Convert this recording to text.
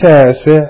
三十